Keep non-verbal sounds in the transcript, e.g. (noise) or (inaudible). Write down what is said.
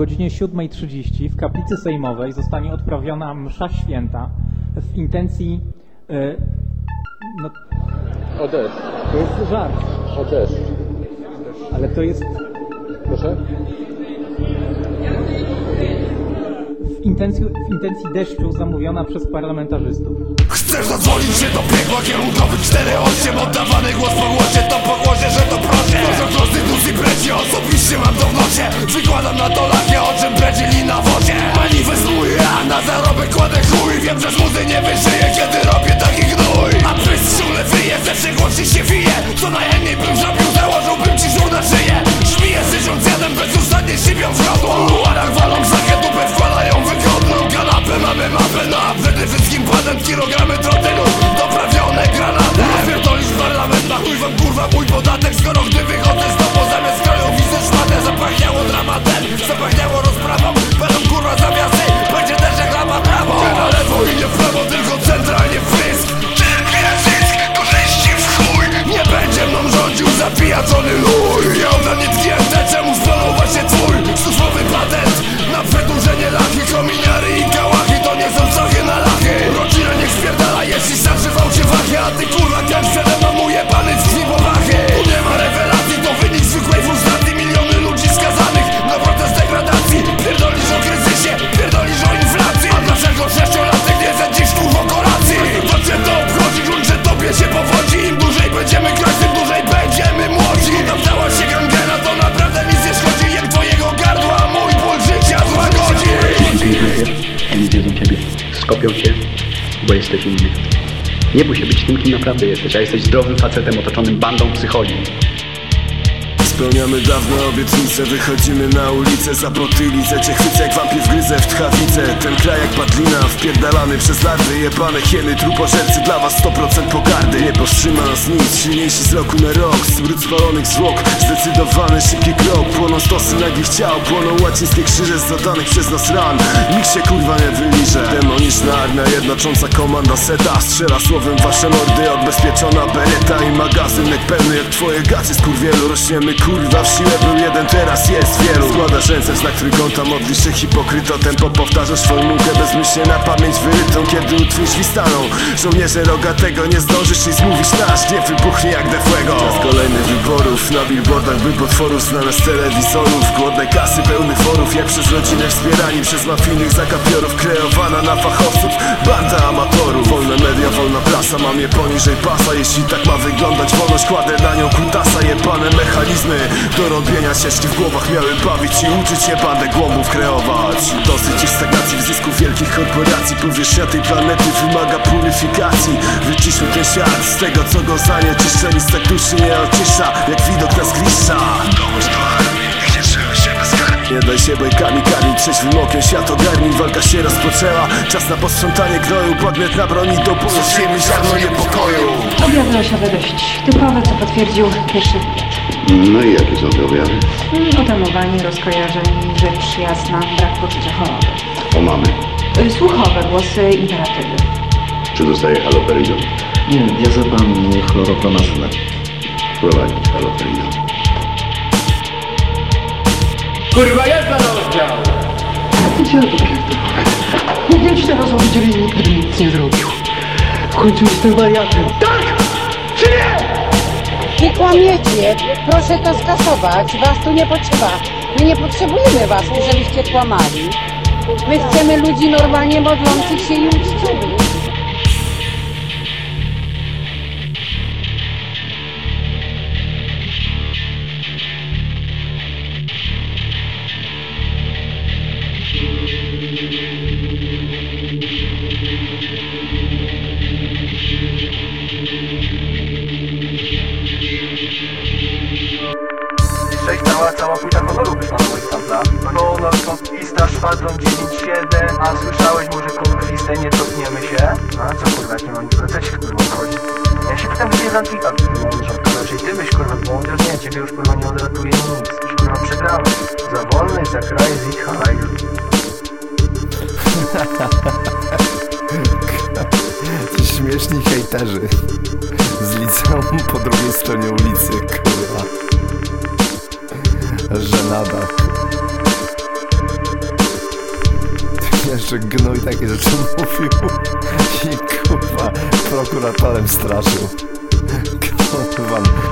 godzinie 7.30 w kaplicy sejmowej zostanie odprawiona msza święta w intencji... e, no, Odesz, to jest żart, odesz. ale to jest Proszę? w intencji, w intencji deszczu zamówiona przez parlamentarzystów. Chcesz zadzwonić się do piekła kierunkowy 4-8 Oddawany głos po głosie to po głosie, że to proszę Proszę konstytucji breci, osobiście mam to w nosie Wykładam na to Wiem, że z muzy nie wyżyję, kiedy robię taki gnój. A przez szule wyje, ze przegłosi się wije. Co najchętniej bym zrobił, założyłbym ci żur na szyję. Żmiję tysiąc jeden, bezustannie siwią w godło W ładach walą zakę, dupę wkładają wygodną Kanapę mamy mapę na przede wszystkim patent Kilogramy trotylu, wie ein Sonne hoch. Bo jesteś inny. Nie bój się być tym, kim naprawdę jesteś, a jesteś zdrowym facetem otoczonym bandą psycholi. Spełniamy dawne obietnice, wychodzimy na ulicę Zapotyli, cię chwycę jak wampir wgryzę w tchawicę. Ten kraj jak padlina, wpierdalany przez larwy Jebane hieny, trupożercy, dla was 100% pogardy. Nie powstrzyma nas nic, silniejsi z roku na rok Smród spalonych zwłok, zdecydowany szybki krok. Płoną stosy nagich ciał, płoną łacińskie krzyże Z zadanych przez nas ran, nikt się kurwa nie wyliże. Demoniczna armia, jednocząca komanda seta. Strzela słowem wasze mordy, odbezpieczona bereta I magazynek pełny jak twoje gacie. Skurwielu Rośniemy kurwa w siłę, był jeden, teraz jest wielu. Składasz ręce w znak trójkąta, modlisz się hipokryto. Tempo powtarzasz swoją mukę bezmyślnie na pamięć wyrytą Kiedy utwój drzwi staną, żołnierze rogatego Nie zdążysz nic mówić, nasz gniew wybuchnie jak defłego. Czas kolejnych wyborów, na billboardach by potworów Znane z telewizorów, głodne kasy pełnych forów Jak przez rodzinę wspierani przez mafijnych zakapiorów. Kreowana na fachowców, banda amatorów wolna prasa, mam je poniżej pasa. Jeśli tak ma wyglądać wolność, kładę na nią kutasa. Jebane mechanizmy do robienia ścieżki w głowach. Miały bawić i uczyć się bandę głąbów kreować. Dosyć już stagnacji w zysku wielkich korporacji. Powierzchnia tej planety wymaga puryfikacji Wyciszmy ten świat z tego co go zanieczyszcza Nic tak duszy nie ocisza jak widok na zgliszcza Nie daj się bajkami karmić, trzeźwym okiem świat ogarnij Walka się rozpoczęła, czas na posprzątanie groju Podmiot na broni do bólu, ziemi ziarno niepokoju Objawy osiawe dość typowe, co potwierdził pierwszy. No i jakie są te objawy? Mm, Otamowanie, rozkojarzeń, rzecz jasna, brak poczucia choroby. O mamy. Y, Słuchowe głosy, imperatywy. Czy dostaje haloperidon? Nie, diazepam chloropromazynę. Wprowadzić haloperidon. Kurwa, jest na rozdział! Nie wiem, czy teraz widzieli, nikt by nic nie zrobił. W końcu jestem wariatem. Nie kłamiecie, proszę to skasować, was tu nie potrzeba. My nie potrzebujemy was, żebyście kłamali. My chcemy ludzi normalnie modlących się i uczciwych. Cała, cała płyta wyszła na moich samplach. Honor, konkwista, szwadron 9-7 A słyszałeś może konkwistę, nie cofniemy się? A co kurwa, nie mam nic co ci kurwa chodzi? Ja się pytam, gdzie jest? Mądrze, to raczej ty byś kurwa mądrze, nie, ciebie już kurwa nie odratuje nic Już kurwa przegrałeś Za wolny, za kraj, z ich halajdu (laughs) Ci śmieszni hejterzy z liceum po drugiej stronie ulicy, kurwa. Żenada. Jeszcze gnój takie rzeczy mówił i kurwa prokuratorem straszył. Kurwa.